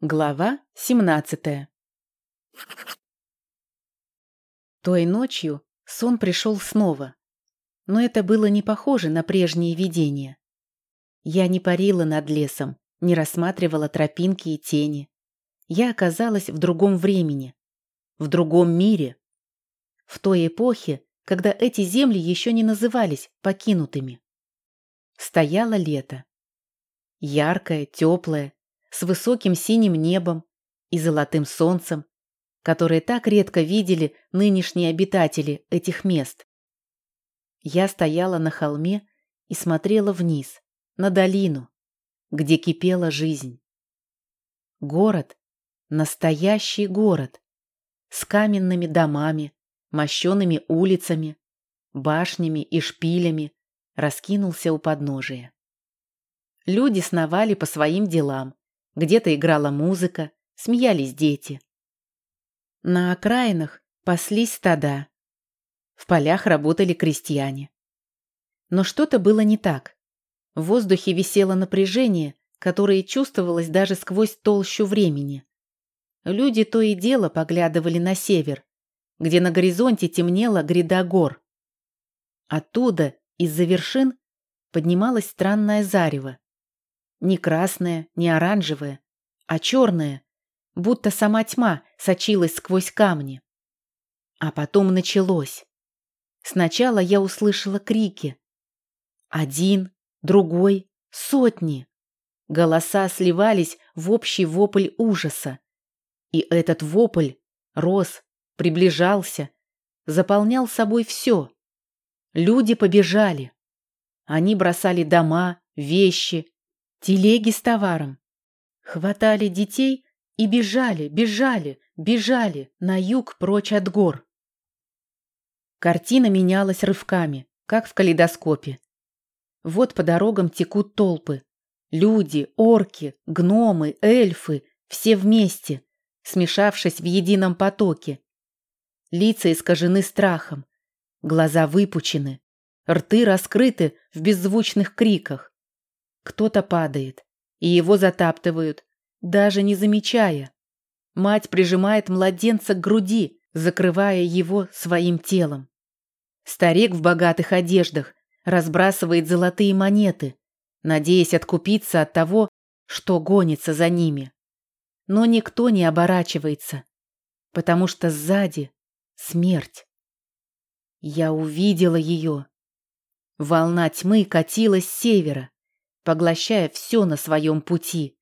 Глава 17 Той ночью сон пришел снова, но это было не похоже на прежние видения. Я не парила над лесом, не рассматривала тропинки и тени. Я оказалась в другом времени, в другом мире, в той эпохе, когда эти земли еще не назывались покинутыми. Стояло лето. Яркое, теплое, с высоким синим небом и золотым солнцем, которые так редко видели нынешние обитатели этих мест. Я стояла на холме и смотрела вниз, на долину, где кипела жизнь. Город, настоящий город, с каменными домами, мощеными улицами, башнями и шпилями, раскинулся у подножия. Люди сновали по своим делам, где-то играла музыка, смеялись дети. На окраинах паслись стада. В полях работали крестьяне. Но что-то было не так. В воздухе висело напряжение, которое чувствовалось даже сквозь толщу времени. Люди то и дело поглядывали на север, где на горизонте темнела гряда гор. Оттуда, из-за вершин, поднималось странное зарево. Не красное, не оранжевое, а черное, будто сама тьма сочилась сквозь камни. А потом началось. Сначала я услышала крики. Один, другой, сотни. Голоса сливались в общий вопль ужаса. И этот вопль рос, приближался, заполнял собой все. Люди побежали. Они бросали дома, вещи, телеги с товаром. Хватали детей и бежали, бежали, бежали на юг прочь от гор. Картина менялась рывками, как в калейдоскопе. Вот по дорогам текут толпы. Люди, орки, гномы, эльфы, все вместе, смешавшись в едином потоке. Лица искажены страхом, глаза выпучены, рты раскрыты в беззвучных криках. Кто-то падает, и его затаптывают, даже не замечая. Мать прижимает младенца к груди, закрывая его своим телом. Старик в богатых одеждах разбрасывает золотые монеты, надеясь откупиться от того, что гонится за ними. Но никто не оборачивается, потому что сзади смерть. Я увидела ее. Волна тьмы катилась с севера, поглощая все на своем пути.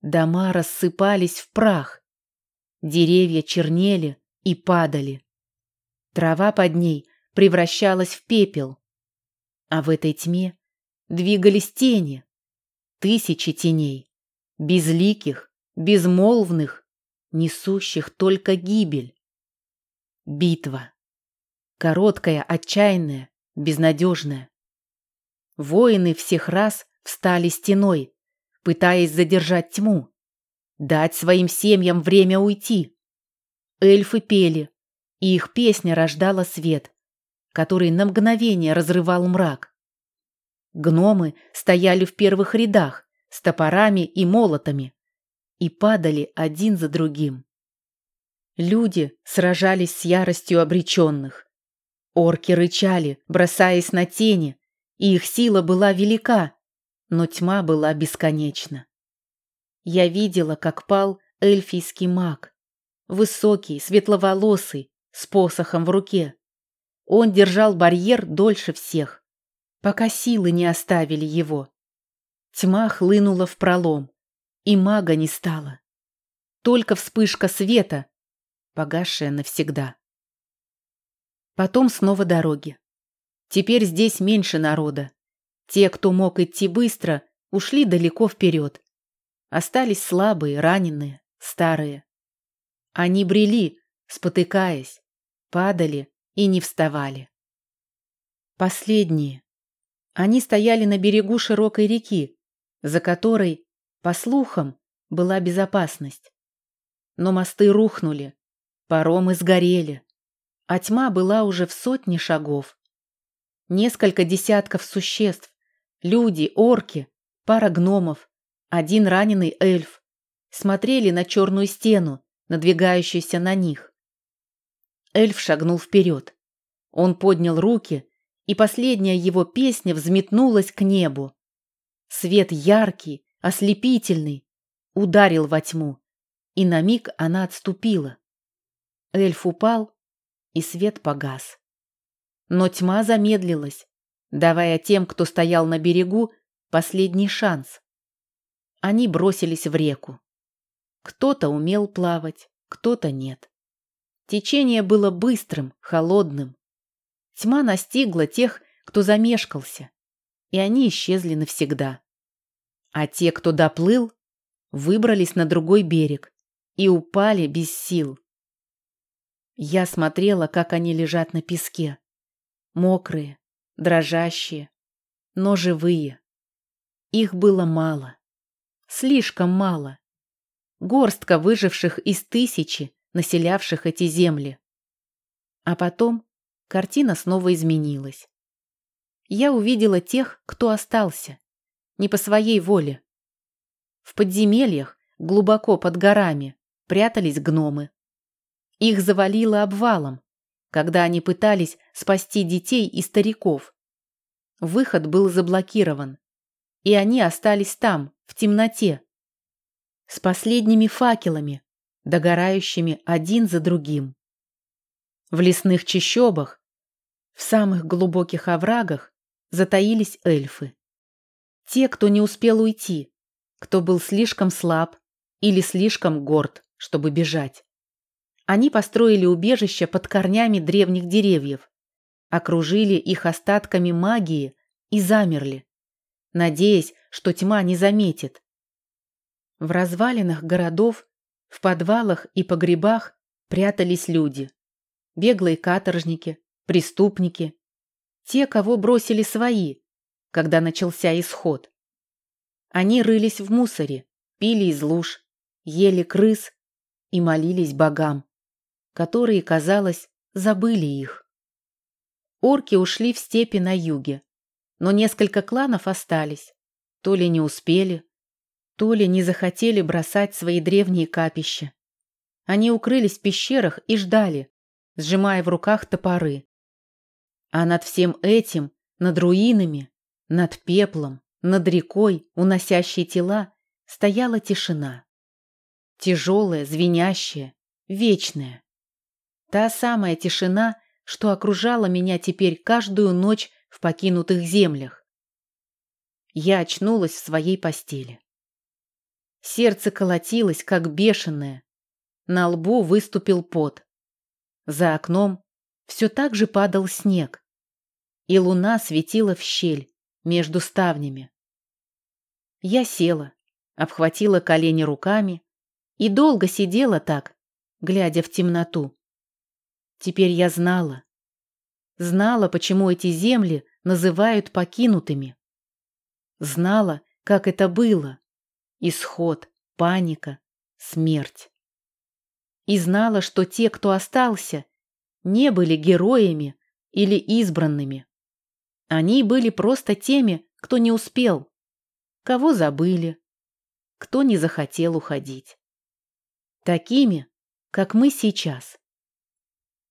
Дома рассыпались в прах. Деревья чернели и падали. Трава под ней превращалась в пепел. А в этой тьме двигались тени. Тысячи теней. Безликих, безмолвных, несущих только гибель. Битва. Короткая, отчаянная, безнадежная. Воины всех раз встали стеной, пытаясь задержать тьму, дать своим семьям время уйти. Эльфы пели, и их песня рождала свет, который на мгновение разрывал мрак. Гномы стояли в первых рядах с топорами и молотами и падали один за другим. Люди сражались с яростью обреченных. Орки рычали, бросаясь на тени, и их сила была велика, но тьма была бесконечна. Я видела, как пал эльфийский маг. Высокий, светловолосый, с посохом в руке. Он держал барьер дольше всех, пока силы не оставили его. Тьма хлынула в пролом, и мага не стало. Только вспышка света, погасшая навсегда. Потом снова дороги. Теперь здесь меньше народа. Те, кто мог идти быстро, ушли далеко вперед. Остались слабые, раненые, старые. Они брели, спотыкаясь, падали и не вставали. Последние. Они стояли на берегу широкой реки, за которой, по слухам, была безопасность. Но мосты рухнули, паромы сгорели, а тьма была уже в сотне шагов. Несколько десятков существ, люди, орки, пара гномов, один раненый эльф, смотрели на черную стену, надвигающуюся на них. Эльф шагнул вперед. Он поднял руки, и последняя его песня взметнулась к небу. Свет яркий, ослепительный, ударил во тьму, и на миг она отступила. Эльф упал, и свет погас. Но тьма замедлилась, давая тем, кто стоял на берегу, последний шанс. Они бросились в реку. Кто-то умел плавать, кто-то нет. Течение было быстрым, холодным. Тьма настигла тех, кто замешкался, и они исчезли навсегда. А те, кто доплыл, выбрались на другой берег и упали без сил. Я смотрела, как они лежат на песке. Мокрые, дрожащие, но живые. Их было мало. Слишком мало. Горстка выживших из тысячи, населявших эти земли. А потом картина снова изменилась. Я увидела тех, кто остался. Не по своей воле. В подземельях, глубоко под горами, прятались гномы. Их завалило обвалом, когда они пытались спасти детей и стариков. Выход был заблокирован, и они остались там, в темноте, с последними факелами, догорающими один за другим. В лесных чащобах, в самых глубоких оврагах затаились эльфы. Те, кто не успел уйти, кто был слишком слаб или слишком горд, чтобы бежать. Они построили убежище под корнями древних деревьев, окружили их остатками магии и замерли, надеясь, что тьма не заметит. В развалинах городов, в подвалах и погребах прятались люди. Беглые каторжники, преступники, те, кого бросили свои, когда начался исход. Они рылись в мусоре, пили из луж, ели крыс и молились богам которые, казалось, забыли их. Орки ушли в степи на юге, но несколько кланов остались. То ли не успели, то ли не захотели бросать свои древние капища. Они укрылись в пещерах и ждали, сжимая в руках топоры. А над всем этим, над руинами, над пеплом, над рекой, уносящей тела, стояла тишина. Тяжелая, звенящая, вечная. Та самая тишина, что окружала меня теперь каждую ночь в покинутых землях. Я очнулась в своей постели. Сердце колотилось, как бешеное. На лбу выступил пот. За окном все так же падал снег, и луна светила в щель между ставнями. Я села, обхватила колени руками и долго сидела так, глядя в темноту. Теперь я знала. Знала, почему эти земли называют покинутыми. Знала, как это было. Исход, паника, смерть. И знала, что те, кто остался, не были героями или избранными. Они были просто теми, кто не успел, кого забыли, кто не захотел уходить. Такими, как мы сейчас.